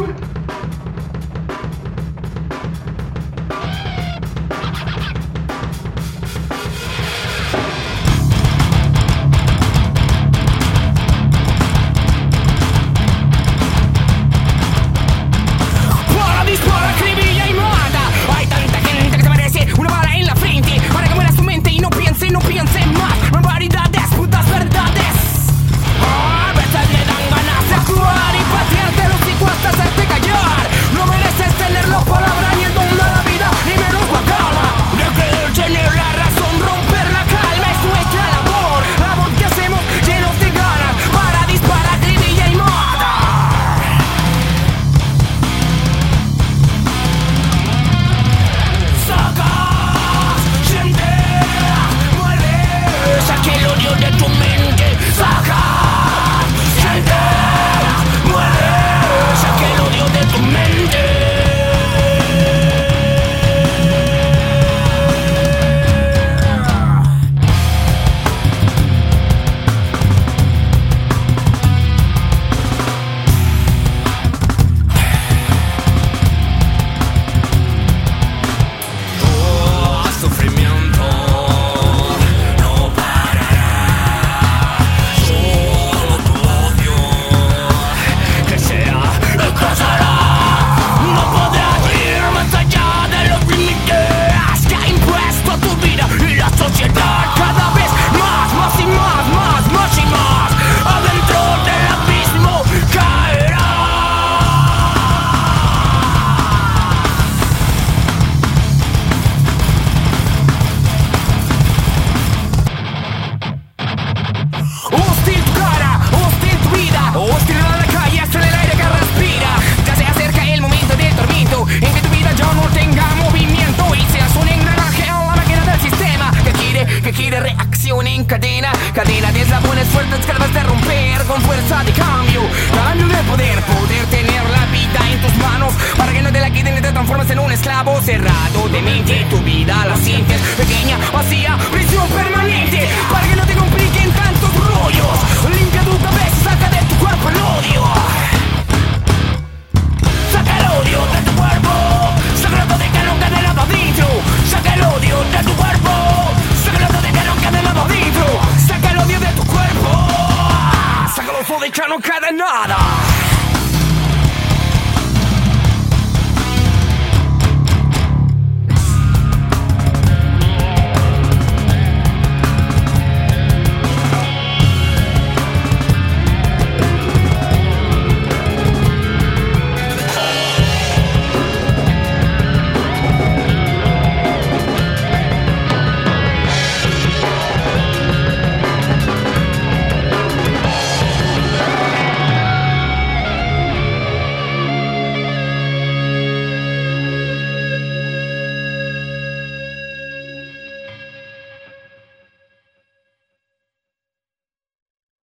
Oh! cadena Cadena de sabones fuertes que vas a romper Con fuerza de cambio, cambio de poder Poder tener la vida en tus manos. Para que no te la quiten y te transformes en un esclavo Cerrado. De mente, tu vida la sientes pequeña, vacía they can't non cada nada.